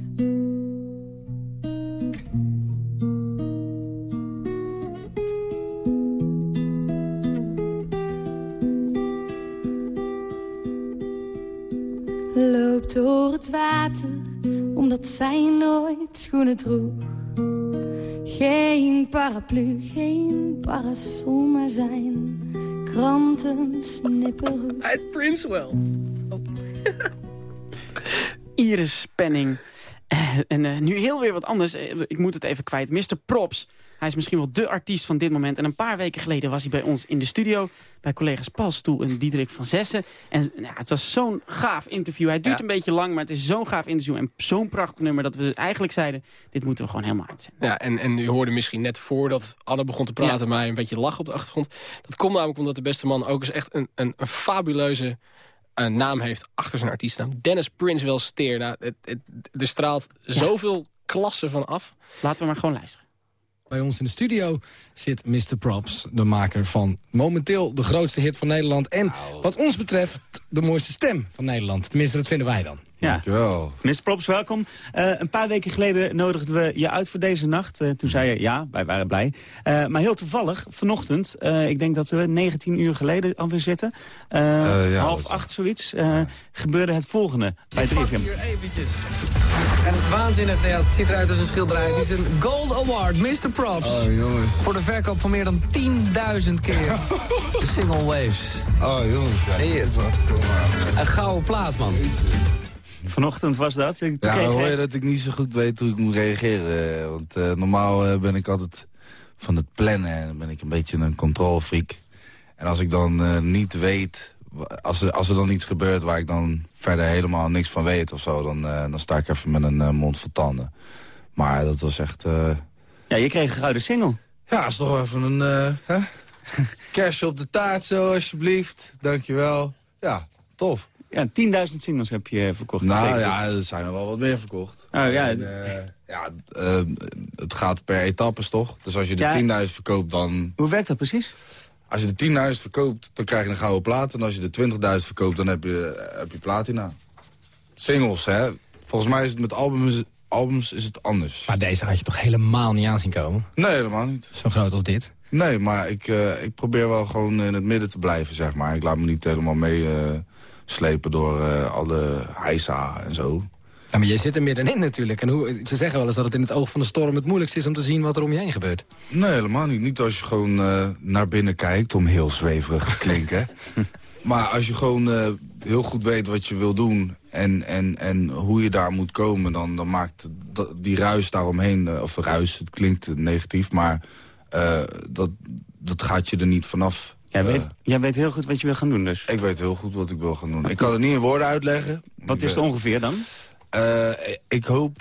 Omdat zij nooit schoenen droeg. Geen paraplu, geen parasol, maar zijn kranten snipperhoed. Het Prince wel. *laughs* Iris Penning. Eh, en eh, nu heel weer wat anders. Eh, ik moet het even kwijt. Mr. Props. Hij is misschien wel de artiest van dit moment. En een paar weken geleden was hij bij ons in de studio. Bij collega's Paul Stoel en Diederik van Zessen. En ja, het was zo'n gaaf interview. Hij duurt Ja. een beetje lang, maar het is zo'n gaaf interview. En zo'n prachtig nummer dat we eigenlijk zeiden... dit moeten we gewoon helemaal uitzenden. Ja, en, en u hoorde misschien net voordat Anne begon te praten... mij een beetje lachen op de achtergrond. Dat komt namelijk omdat de beste man ook eens echt een, een, een fabuleuze eh, naam heeft... achter zijn artiestnaam. Dennis Princewell Steer. Nou, het, het, er straalt zoveel klasse van af. Laten we maar gewoon luisteren. Bij ons in de studio zit Mr. Props, de maker van momenteel de grootste hit van Nederland. En wat ons betreft de mooiste stem van Nederland. Tenminste, dat vinden wij dan. Ja. Dankjewel. Mr. Props, welkom. Eh, een paar weken geleden nodigden we je uit voor deze nacht. Eh, toen zei je ja, wij waren blij. Eh, maar heel toevallig, vanochtend, eh, ik denk dat we 19 uur geleden alweer zitten. ja, half acht zoiets, eh, gebeurde het volgende bij 3FM. Hier eventjes. En het waanzinnig, ja, het ziet eruit als een schilderij. Het is een Gold Award, Mr. Props. Oh, jongens. Voor de verkoop van meer dan 10.000 keer. De single Waves. Oh, jongens. Ja. Hier. Een gouden plaat, man. Vanochtend was dat. Ik- toen Ja, kreeg hoor je dat ik niet zo goed weet hoe ik moet reageren. Want eh, normaal eh, ben ik altijd van het plannen en ben ik een beetje een controlfreak. En als ik dan eh, niet weet, als er, als er dan iets gebeurt waar ik dan verder helemaal niks van weet of zo, dan, dan sta ik even met een mond vol tanden. Maar dat was echt... Ja, je kreeg een gouden single. Ja, is toch even een hè? *laughs* kerstje op de taart zo, alsjeblieft. Dankjewel. Ja, tof. Ja, 10.000 singles heb je verkocht. Nou ja, er zijn er wel wat meer verkocht. Oh, ja. En, eh, ja eh, het gaat per etappes toch? Dus als je de Ja. 10.000 verkoopt, dan... Hoe werkt dat precies? Als je de 10.000 verkoopt, dan krijg je een gouden plaat. En als je de 20.000 verkoopt, dan heb je, heb je platina. Singles, hè. Volgens mij is het met albums, albums is het anders. Maar deze had je toch helemaal niet aan zien komen? Nee, helemaal niet. Zo groot als dit. Nee, maar ik, eh, ik probeer wel gewoon in het midden te blijven, zeg maar. Ik laat me niet helemaal meeslepen slepen door eh, alle heisa en zo. Ja, maar je zit er middenin natuurlijk. En hoe, ze zeggen wel eens dat het in het oog van de storm het moeilijkst is om te zien wat er om je heen gebeurt. Nee, helemaal niet. Niet als je gewoon eh, naar binnen kijkt, om heel zweverig te klinken. *laughs* maar als je gewoon eh, heel goed weet wat je wil doen en, en, en hoe je daar moet komen... dan, dan maakt die ruis daaromheen, eh, of ruis, het klinkt negatief... maar dat, dat gaat je er niet vanaf Jij weet, jij weet heel goed wat je wil gaan doen dus. Ik weet heel goed wat ik wil gaan doen. Ik kan het niet in woorden uitleggen. Wat is het ongeveer dan? Uh, ik hoop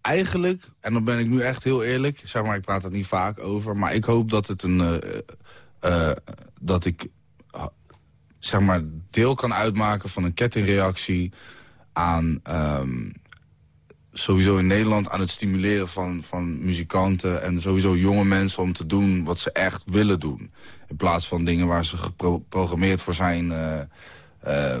eigenlijk, en dan ben ik nu echt heel eerlijk... zeg maar, ik praat er niet vaak over... maar ik hoop dat het een... Uh, uh, dat ik zeg maar deel kan uitmaken van een kettingreactie aan... Um, sowieso in Nederland aan het stimuleren van, van muzikanten... en sowieso jonge mensen om te doen wat ze echt willen doen. In plaats van dingen waar ze geprogrammeerd voor zijn... Uh, uh,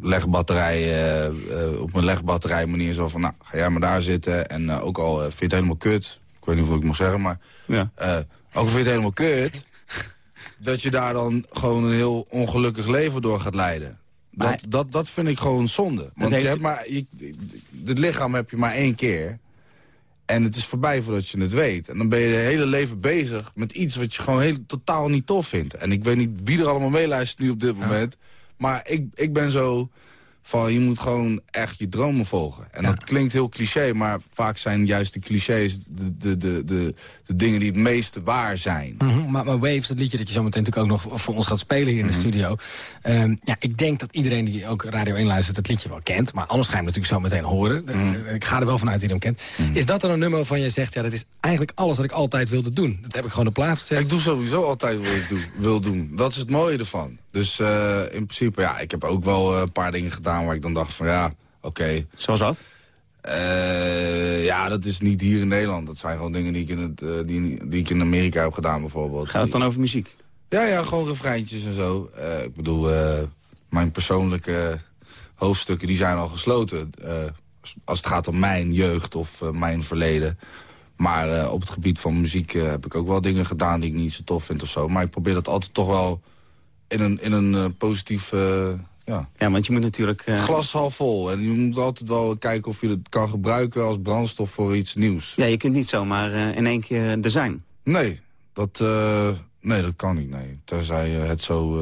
legbatterij, uh, op een legbatterij manier zo van... nou, ga jij maar daar zitten en ook al vind je het helemaal kut... ik weet niet of ik moet zeggen, maar... Ja. ook al vind je het helemaal kut... dat je daar dan gewoon een heel ongelukkig leven door gaat leiden. Dat, dat, dat vind ik gewoon zonde. Want je hebt maar, je, het lichaam heb je maar één keer. En het is voorbij voordat je het weet. En dan ben je je hele leven bezig met iets wat je gewoon heel, totaal niet tof vindt. En ik weet niet wie er allemaal meeluistert nu op dit moment. Maar ik, ik ben zo van je moet gewoon echt je dromen volgen. En dat klinkt heel cliché, maar vaak zijn juist de clichés de, de, de, de, de dingen die het meeste waar zijn. Mhm, maar, maar Waves, dat liedje dat je zo meteen natuurlijk ook nog voor ons gaat spelen hier in de mhm. studio. Um, ja, ik denk dat iedereen die ook Radio 1 luistert het liedje wel kent. Maar anders ga je hem natuurlijk zo meteen horen. Mhm. Ik ga er wel vanuit dat hij hem kent. Is dat dan een nummer waarvan je zegt, ja, dat is eigenlijk alles wat ik altijd wilde doen. Dat heb ik gewoon de plaats gezet. Ik doe sowieso altijd wat ik doe, wil doen. Dat is het mooie ervan. Dus uh, in principe, ja, ik heb ook wel een paar dingen gedaan waar ik dan dacht van ja, oké. Zoals wat? Uh, ja, dat is niet hier in Nederland. Dat zijn gewoon dingen die ik in, het, uh, die, die ik in Amerika heb gedaan bijvoorbeeld. Gaat het dan over muziek? Ja, ja, gewoon refreintjes en zo. Ik bedoel, mijn persoonlijke hoofdstukken die zijn al gesloten. als het gaat om mijn jeugd of mijn verleden. Maar op het gebied van muziek heb ik ook wel dingen gedaan die ik niet zo tof vind of zo. Maar ik probeer dat altijd toch wel in een, in een positief ja. ja, want je moet natuurlijk... Uh... Glas half vol. En je moet altijd wel kijken of je het kan gebruiken als brandstof voor iets nieuws. Ja, je kunt niet zomaar uh, in één keer er zijn. Nee, dat, uh, nee, dat kan niet. Nee. Tenzij het zo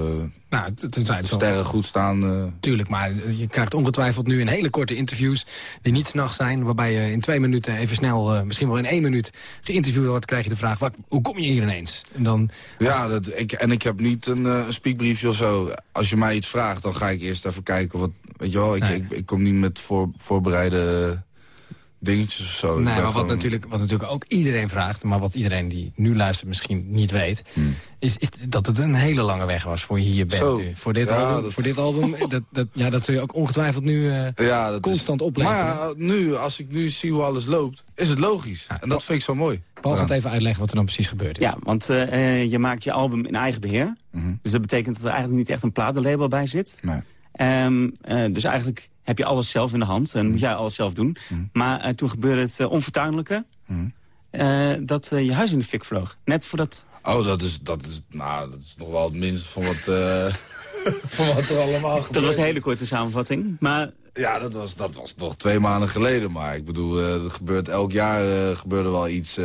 nou, tenzij het sterren goed staan. Uh... Tuurlijk, maar je krijgt ongetwijfeld nu een hele korte interviews... die niet s'nachts zijn, waarbij je in twee minuten even snel... Uh, misschien wel in één minuut geïnterviewd wordt... krijg je de vraag, wat, hoe kom je hier ineens? En, dan, ja, dat, ik, en ik heb niet een, uh, een speakbriefje of zo. Als je mij iets vraagt, dan ga ik eerst even kijken... Wat, weet je wel, ik, ik, ik, kom niet met voor, voorbereide dingetjes of zo. Nee, maar wat, natuurlijk, wat natuurlijk ook iedereen vraagt... maar wat iedereen die nu luistert misschien niet weet... Hmm. Is, is dat het een hele lange weg was voor je hier bent. Voor dit album, dat... voor dit album *laughs* dat, dat, ja, dat zul je ook ongetwijfeld nu uh, ja, dat constant is... opleggen. Maar ja, nu, als ik nu zie hoe alles loopt, is het logisch. en dat vind ik zo mooi. Paul gaat even uitleggen wat er dan precies gebeurd is. Ja, want uh, je maakt je album in eigen beheer. Mm Dus dat betekent dat er eigenlijk niet echt een platenlabel bij zit. Nee. Um, uh, dus eigenlijk heb je alles zelf in de hand en moet jij alles zelf doen. Maar uh, toen gebeurde het uh, onfortuinlijke... Uh, dat je huis in de fik vloog. Net voordat... Oh, dat is, dat is, nou, dat is nog wel het minste van wat, *laughs* van wat er allemaal gebeurt. *laughs* Dat was een hele korte samenvatting, maar... Ja, dat was, dat was nog twee maanden geleden. Maar ik bedoel, er gebeurt elk jaar gebeurde wel iets...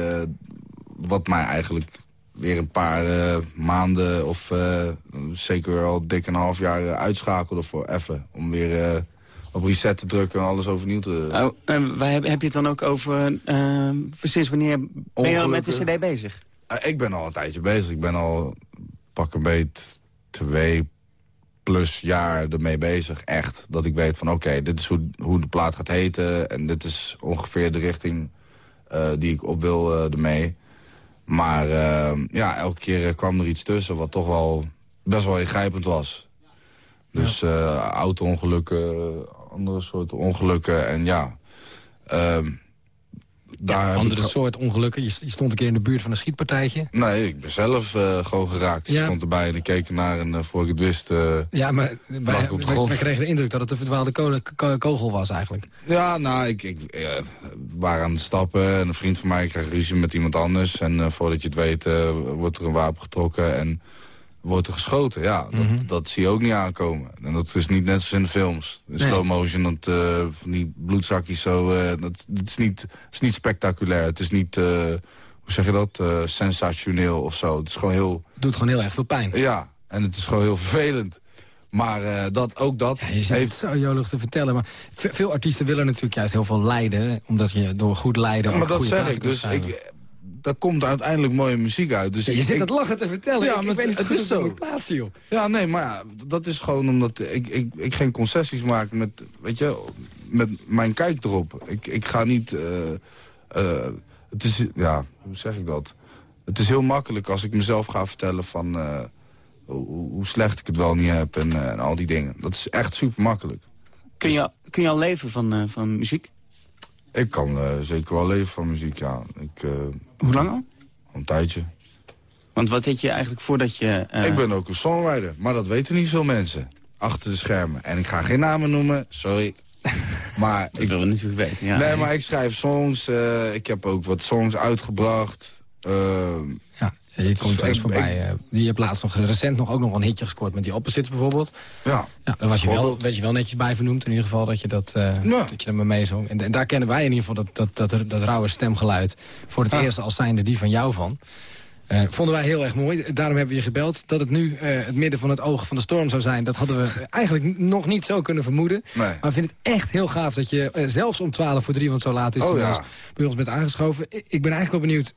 wat mij eigenlijk weer een paar uh, maanden of uh, zeker al dik een half jaar uh, uitschakelde voor even. Om weer op reset te drukken en alles overnieuw te... Oh, en waar heb, heb je het dan ook over... sinds wanneer ben je al met de cd bezig? ik ben al een tijdje bezig. Ik ben al pak een beet twee plus jaar ermee bezig. Echt. Dat ik weet van oké, dit is hoe, hoe de plaat gaat heten. En dit is ongeveer de richting die ik op wil ermee. Maar uh, ja, elke keer eh, kwam er iets tussen wat toch wel best wel ingrijpend was. Dus ja. uh, auto-ongelukken, andere soorten ongelukken. En ja, uh, daar ja, andere soort ongelukken. Je, stond een keer in de buurt van een schietpartijtje. Nee, ik ben zelf uh, gewoon geraakt. Ja. Ik stond erbij en ik keek ernaar en uh, voor ik het wist... Uh, ja, maar wij, wij, kregen de indruk dat het een verdwaalde kogel was eigenlijk. Ja, nou, ik, ik we waren aan het stappen en een vriend van mij kreeg ruzie met iemand anders. En voordat je het weet wordt er een wapen getrokken en wordt er geschoten. Ja, dat, mhm. dat, zie je ook niet aankomen. En dat is niet net zoals in de films. In slow motion, dat, uh, van die bloedzakjes zo. Uh, dat, dat, is, niet, is niet spectaculair. Het is niet, uh, hoe zeg je dat, sensationeel of zo. Het is gewoon heel... Het doet gewoon heel erg veel pijn. Ja, en het is gewoon heel vervelend. Maar dat, ook dat ja, je zit heeft... het zo jolig te vertellen. Maar veel artiesten willen natuurlijk juist heel veel lijden. Omdat je door goed lijden... Ja, maar dat zeg ik. Dus ik, daar komt uiteindelijk mooie muziek uit. Dus Ja, je ik- zit ik- het lachen te vertellen. Ja, ik, ik maar zo het is ik zo. plaatsen, joh. Ja, nee, maar ja, dat is gewoon omdat ik, ik, ik geen concessies maak met, weet je, met mijn kijk erop. Ik, ik ga niet... eh, eh, het is, ja, hoe zeg ik dat? Het is heel makkelijk als ik mezelf ga vertellen van... eh, hoe, hoe slecht ik het wel niet heb en, en al die dingen. Dat is echt super makkelijk. Kun je, kun je al leven van, van muziek? Ik kan eh, zeker wel leven van muziek, ja. Ik, eh, Hoe lang al? Een tijdje. Want wat deed je eigenlijk voordat je... eh, Ik ben ook een songwriter, maar dat weten niet veel mensen. Achter de schermen. En ik ga geen namen noemen, sorry. *laughs* Maar ik wil het natuurlijk weten, ja. Nee, maar ik schrijf songs. ik heb ook wat songs uitgebracht. Je komt wel eens voorbij. eh, je hebt laatst nog recent nog ook nog een hitje gescoord met die Opposites bijvoorbeeld. Ja. ja daar was je wel, werd je wel netjes bij vernoemd in ieder geval dat je, dat, eh Ja. dat je er maar mee zong. En, en daar kennen wij in ieder geval dat, dat, dat, dat rauwe stemgeluid voor het Ja. eerst als zijnde die van jou van. Eh, vonden wij heel erg mooi. Daarom hebben we je gebeld. Dat het nu het midden van het oog van de storm zou zijn... dat hadden we *laughs* eigenlijk nog niet zo kunnen vermoeden. Nee. Maar we vinden het echt heel gaaf dat je zelfs om 12 voor 3... want zo laat is Oh, het ja. ons- bij ons bent aangeschoven. Ik ik ben eigenlijk wel benieuwd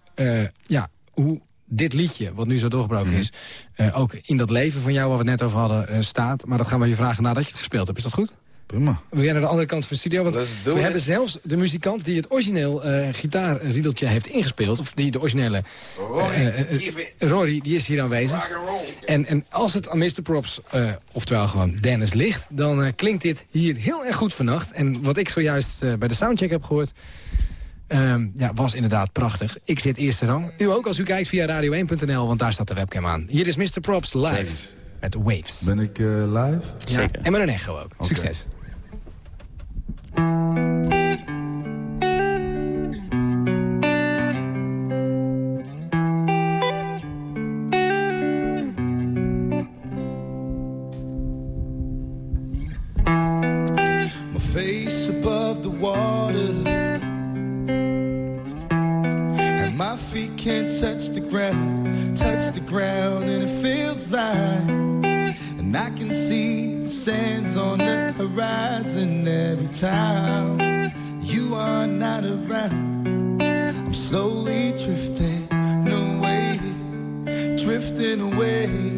ja, hoe dit liedje, wat nu zo doorgebroken Mhm. is... eh, ook in dat leven van jou, waar we het net over hadden, eh, staat. Maar dat gaan we je vragen nadat je het gespeeld hebt. Is dat goed? Prima. Wil jij naar de andere kant van de studio? Want we it. hebben zelfs de muzikant die het origineel eh gitaarriedeltje heeft ingespeeld... of die de originele... Rory, die is hier aanwezig. En, en als het aan Mr. Props, oftewel gewoon Dennis ligt... dan klinkt dit hier heel erg goed vannacht. En wat ik zojuist bij de soundcheck heb gehoord... ehm, ja, was inderdaad prachtig. Ik zit eerste rang. U ook als u kijkt via radio1.nl, want daar staat de webcam aan. Hier is Mr. Props live met Waves. Ben ik eh, live? Ja, en met een echo ook. Succes. my face above the water feet can't touch the ground touch the ground and it feels like and i can see the sands on the horizon every time. You are not around. I'm slowly drifting away drifting away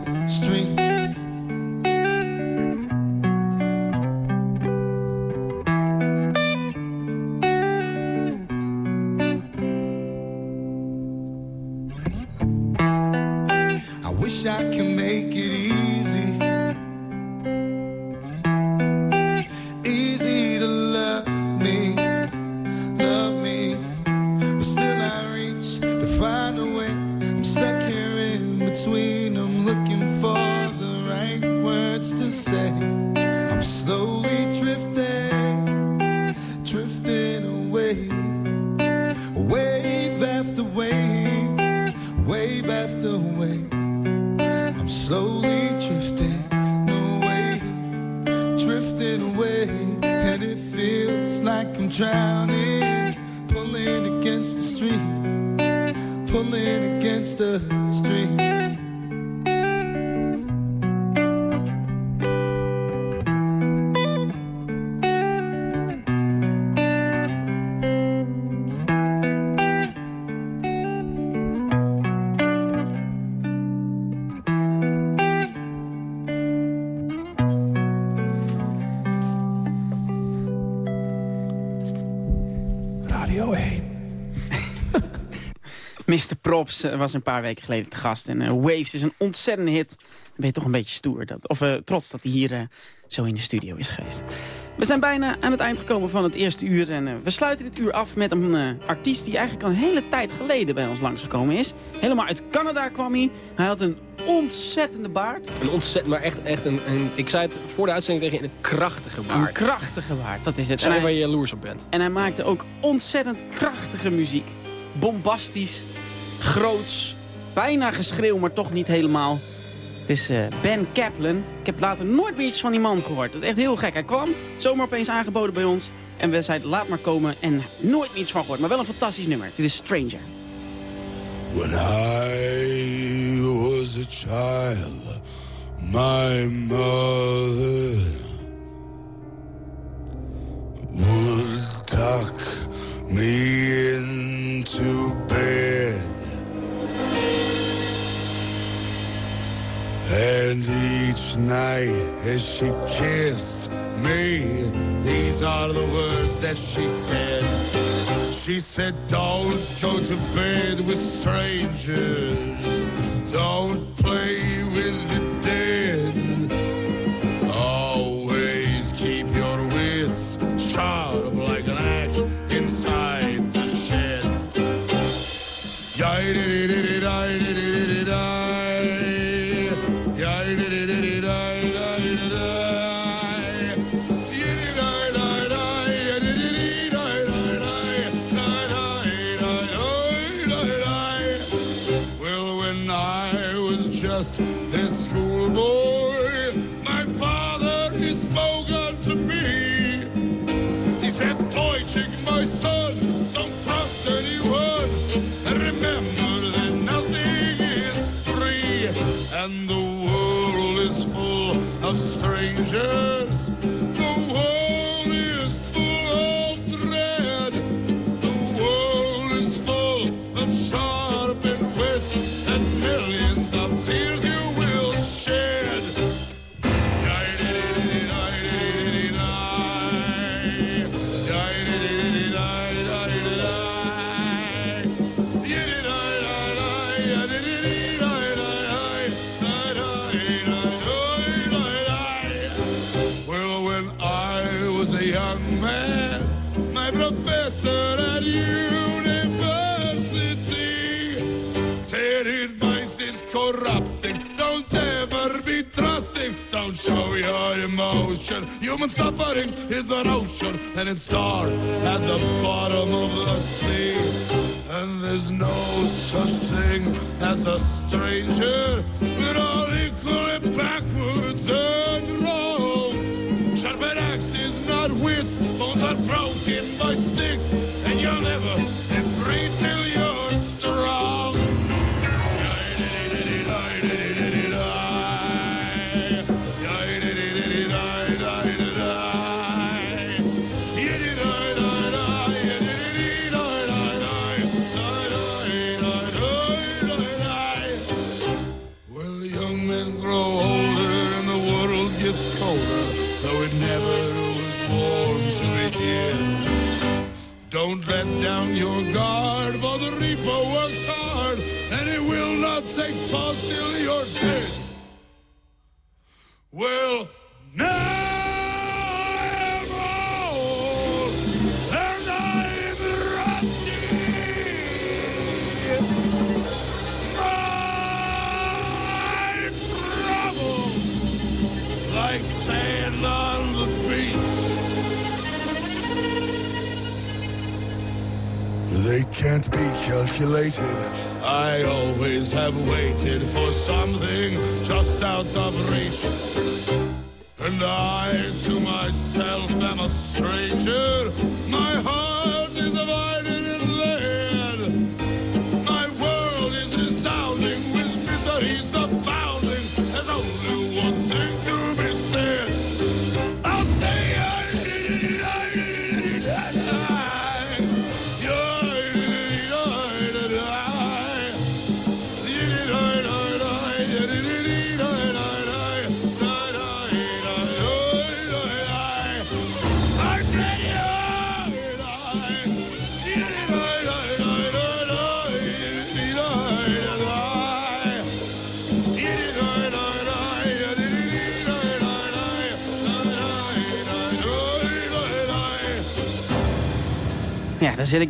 Mr. Props eh, was een paar weken geleden te gast. En eh, Waves is een ontzettende hit. Dan ben je toch een beetje stoer. Dat, of eh, trots dat hij hier zo in de studio is geweest. We zijn bijna aan het eind gekomen van het eerste uur. En we sluiten dit uur af met een artiest die eigenlijk al een hele tijd geleden bij ons langsgekomen is. Helemaal uit Canada kwam hij. Hij had een ontzettende baard. Een ontzettend, maar echt, echt een, een, ik zei het voor de uitzending tegen je, een krachtige baard. Een krachtige baard, dat is het. Zijn waar je jaloers op bent. en hij maakte ook ontzettend krachtige muziek. Bombastisch, groots, bijna geschreeuw, maar toch niet helemaal. Het is eh, Ben Kaplan. Ik heb later nooit meer iets van die man gehoord. Dat is echt heel gek. Hij kwam, zomaar opeens aangeboden bij ons. En we zeiden laat maar komen en nooit niets van gehoord. Maar wel een fantastisch nummer. Dit is Stranger. When I was a child, my mother would tuck me into bed. And each night as she kissed me, these are the words that she said. She said, don't go to bed with strangers. Don't play with the dead. Always keep your wits sharp like an inside the shed. Strangers. Human suffering is an ocean, and it's dark at the bottom of the sea. And there's no such thing as a stranger. We're all equally backwards and wrong. Sharpened axe is not wit. Bones are broken by sticks, and you'll never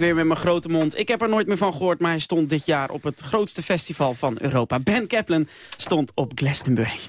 weer met mijn grote mond. Ik heb er nooit meer van gehoord, maar hij stond dit jaar op het grootste festival van Europa. Ben Kaplan stond op Glastonbury.